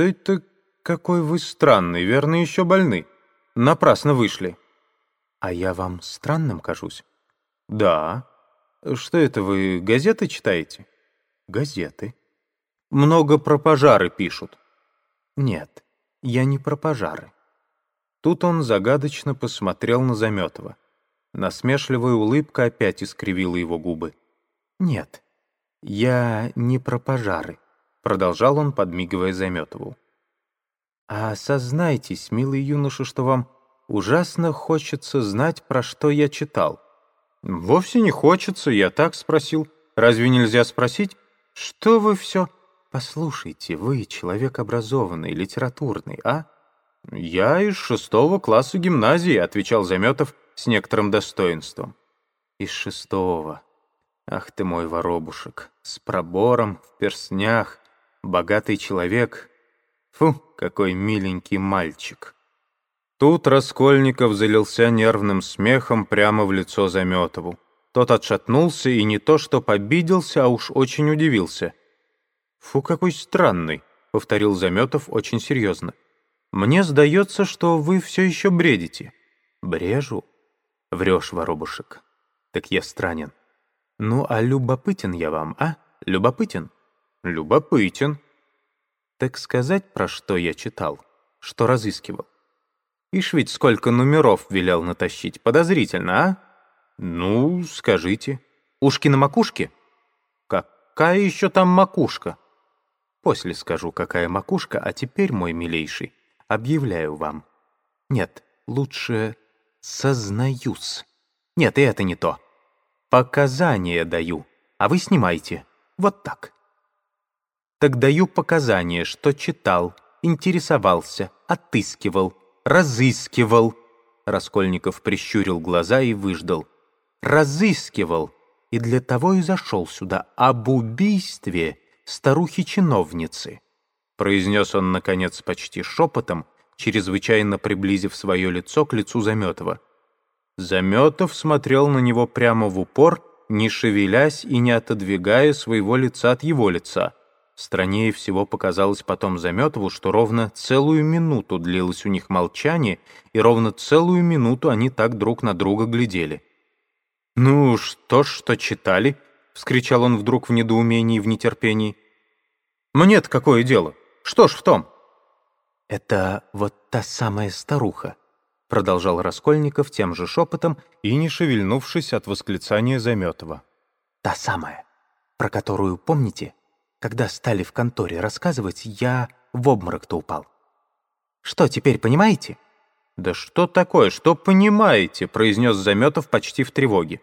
что это какой вы странный, верно, еще больны. Напрасно вышли». «А я вам странным кажусь?» «Да. Что это вы, газеты читаете?» «Газеты». «Много про пожары пишут». «Нет, я не про пожары». Тут он загадочно посмотрел на Заметова. Насмешливая улыбка опять искривила его губы. «Нет, я не про пожары», — продолжал он, подмигивая Заметову. «А сознайтесь, милый юноша, что вам ужасно хочется знать, про что я читал». «Вовсе не хочется, я так спросил. Разве нельзя спросить? Что вы все...» «Послушайте, вы человек образованный, литературный, а?» «Я из шестого класса гимназии», — отвечал Заметов с некоторым достоинством. «Из шестого. Ах ты мой воробушек, с пробором, в перснях, богатый человек. Фу, какой миленький мальчик». Тут Раскольников залился нервным смехом прямо в лицо Заметову. Тот отшатнулся и не то что побиделся, а уж очень удивился. «Фу, какой странный», — повторил Заметов очень серьезно. «Мне сдается, что вы все еще бредите». «Брежу?» «Врешь, воробушек. Так я странен. Ну, а любопытен я вам, а? Любопытен?» «Любопытен». «Так сказать, про что я читал? Что разыскивал?» Ишь ведь сколько номеров велел натащить. Подозрительно, а? Ну, скажите. Ушки на макушке? Какая еще там макушка? После скажу, какая макушка, а теперь, мой милейший, объявляю вам. Нет, лучше сознаюсь. Нет, и это не то. Показания даю, а вы снимайте. Вот так. Так даю показания, что читал, интересовался, отыскивал, разыскивал». Раскольников прищурил глаза и выждал. «Разыскивал, и для того и зашел сюда, об убийстве старухи-чиновницы», произнес он, наконец, почти шепотом, чрезвычайно приблизив свое лицо к лицу Заметова. Заметов смотрел на него прямо в упор, не шевелясь и не отодвигая своего лица от его лица — Страннее всего показалось потом Заметову, что ровно целую минуту длилось у них молчание, и ровно целую минуту они так друг на друга глядели. «Ну, что ж, что читали?» — вскричал он вдруг в недоумении и в нетерпении. «Мне-то какое дело? Что ж в том?» «Это вот та самая старуха», — продолжал Раскольников тем же шепотом и не шевельнувшись от восклицания Заметова. «Та самая, про которую, помните, когда стали в конторе рассказывать, я в обморок-то упал. Что, теперь понимаете?» «Да что такое, что понимаете?» — произнес Заметов почти в тревоге.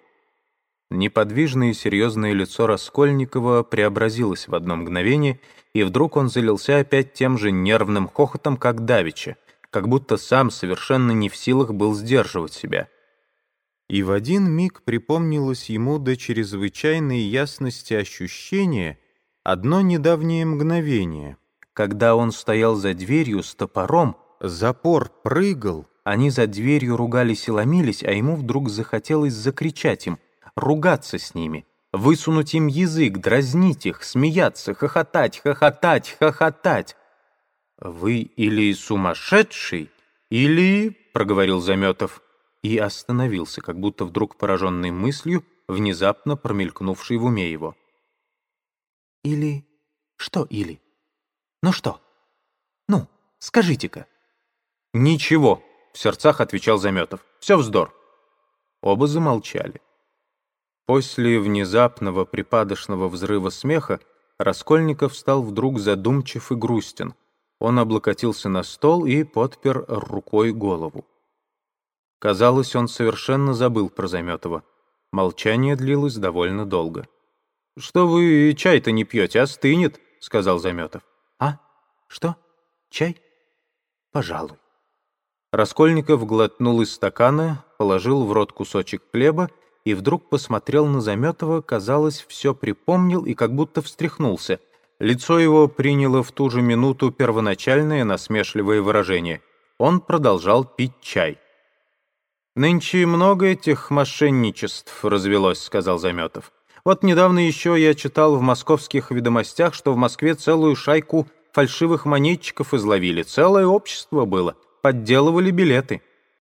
Неподвижное и серьезное лицо Раскольникова преобразилось в одно мгновение, и вдруг он залился опять тем же нервным хохотом, как давеча, как будто сам совершенно не в силах был сдерживать себя. И в один миг припомнилось ему до чрезвычайной ясности ощущение — Одно недавнее мгновение, когда он стоял за дверью с топором, запор прыгал, они за дверью ругались и ломились, а ему вдруг захотелось закричать им, ругаться с ними, высунуть им язык, дразнить их, смеяться, хохотать, хохотать, хохотать. «Вы или сумасшедший, или...» — проговорил Заметов и остановился, как будто вдруг пораженный мыслью, внезапно промелькнувшей в уме его. Или... Что или? Ну что? Ну, скажите-ка. Ничего, в сердцах отвечал Заметов. Все вздор. Оба замолчали. После внезапного припадочного взрыва смеха Раскольников стал вдруг задумчив и грустен. Он облокотился на стол и подпер рукой голову. Казалось, он совершенно забыл про Заметова. Молчание длилось довольно долго. «Что вы чай-то не пьете, остынет», — сказал Заметов. «А? Что? Чай? Пожалуй». Раскольников глотнул из стакана, положил в рот кусочек хлеба и вдруг посмотрел на Заметова, казалось, все припомнил и как будто встряхнулся. Лицо его приняло в ту же минуту первоначальное насмешливое выражение. Он продолжал пить чай. «Нынче много этих мошенничеств развелось», — сказал Заметов. Вот недавно еще я читал в московских ведомостях, что в Москве целую шайку фальшивых монетчиков изловили. Целое общество было. Подделывали билеты.